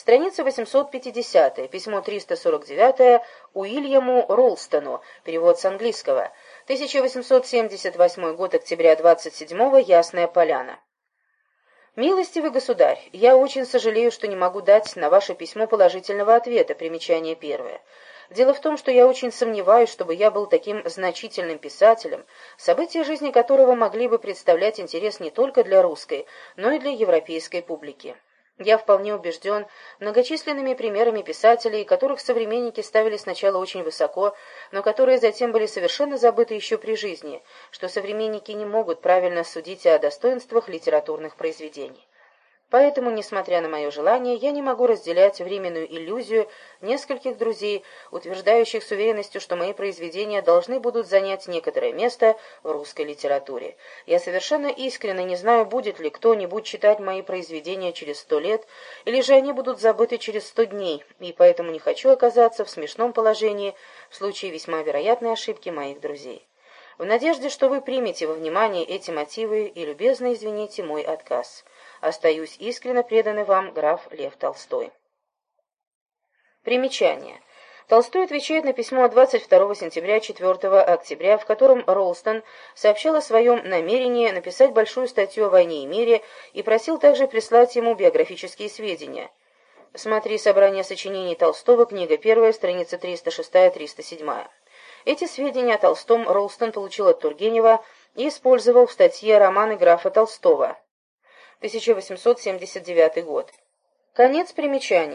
Страница 850, письмо 349 Уильяму Ролстону, перевод с английского, 1878 год, октября 27 Ясная Поляна. «Милостивый государь, я очень сожалею, что не могу дать на ваше письмо положительного ответа, примечание первое. Дело в том, что я очень сомневаюсь, чтобы я был таким значительным писателем, события жизни которого могли бы представлять интерес не только для русской, но и для европейской публики. Я вполне убежден многочисленными примерами писателей, которых современники ставили сначала очень высоко, но которые затем были совершенно забыты еще при жизни, что современники не могут правильно судить о достоинствах литературных произведений. Поэтому, несмотря на мое желание, я не могу разделять временную иллюзию нескольких друзей, утверждающих с уверенностью, что мои произведения должны будут занять некоторое место в русской литературе. Я совершенно искренне не знаю, будет ли кто-нибудь читать мои произведения через сто лет, или же они будут забыты через сто дней, и поэтому не хочу оказаться в смешном положении в случае весьма вероятной ошибки моих друзей. В надежде, что вы примете во внимание эти мотивы и любезно извините мой отказ. Остаюсь искренне преданный вам граф Лев Толстой. Примечание. Толстой отвечает на письмо 22 сентября 4 октября, в котором Ролстон сообщал о своем намерении написать большую статью о войне и мире и просил также прислать ему биографические сведения. Смотри собрание сочинений Толстого, книга 1, страница 306-307. Эти сведения о Толстом Ролстон получил от Тургенева и использовал в статье «Романы графа Толстого». 1879 год. Конец примечаний.